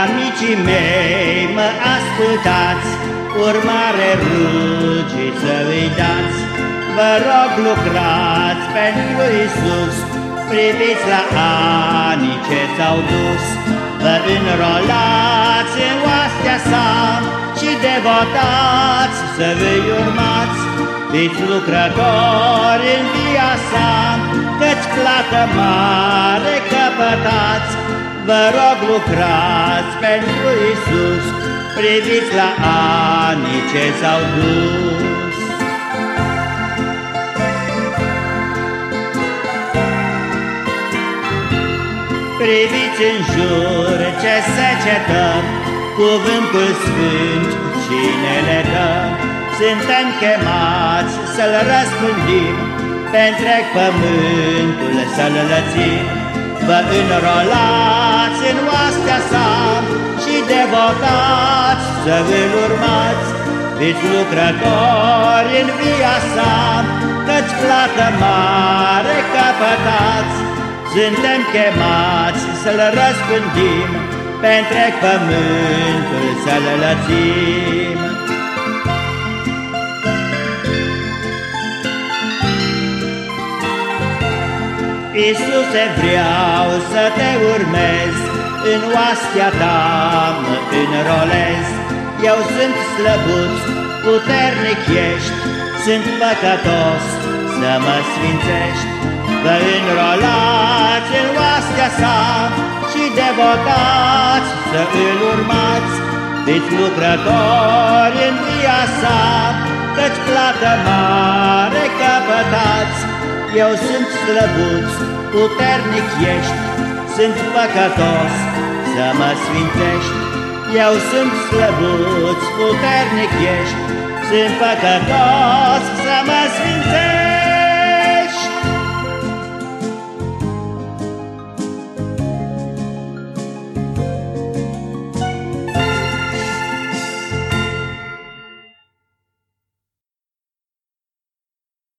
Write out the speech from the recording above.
Bunicii mei mă ascultați, urmare rugii să i dați. Vă rog lucrați pentru Isus, priviți la anii ce s-au dus. Vă înrolați în oastea sa și devotați să vă urmați. Fiți lucrători în via sa, căci plată mare căpătați. Vă rog lucrați pentru Isus, priviți la anii ce s-au dus. Priviți în jur ce secetă, cuvântul sfânt cine le dă. Suntem chemați să-l răspândim, pe întreg pământul să-l lățim. Vă înrolați în oastea sa și devotați să îl urmați. Fiți lucrători în via sa, căci plată mare căpătați. Suntem chemați să-l răspândim, pe întreg pământul să-l lățim. Iisuse, vreau să te urmez, în oastea ta mă înrolez. Eu sunt slăbuț, puternic ești, sunt păcătos, să mă sfințești. Vă înrolați în oastea sa și devotați să îl urmați. Fiți lucrători în via sa, căci plată mare căpătați. Eu sunt slăbuț, puternic ești, sunt păcătos, să mă sfințești. Eu sunt slăbuț, puternic ești, sunt păcătos, să mă sfințești.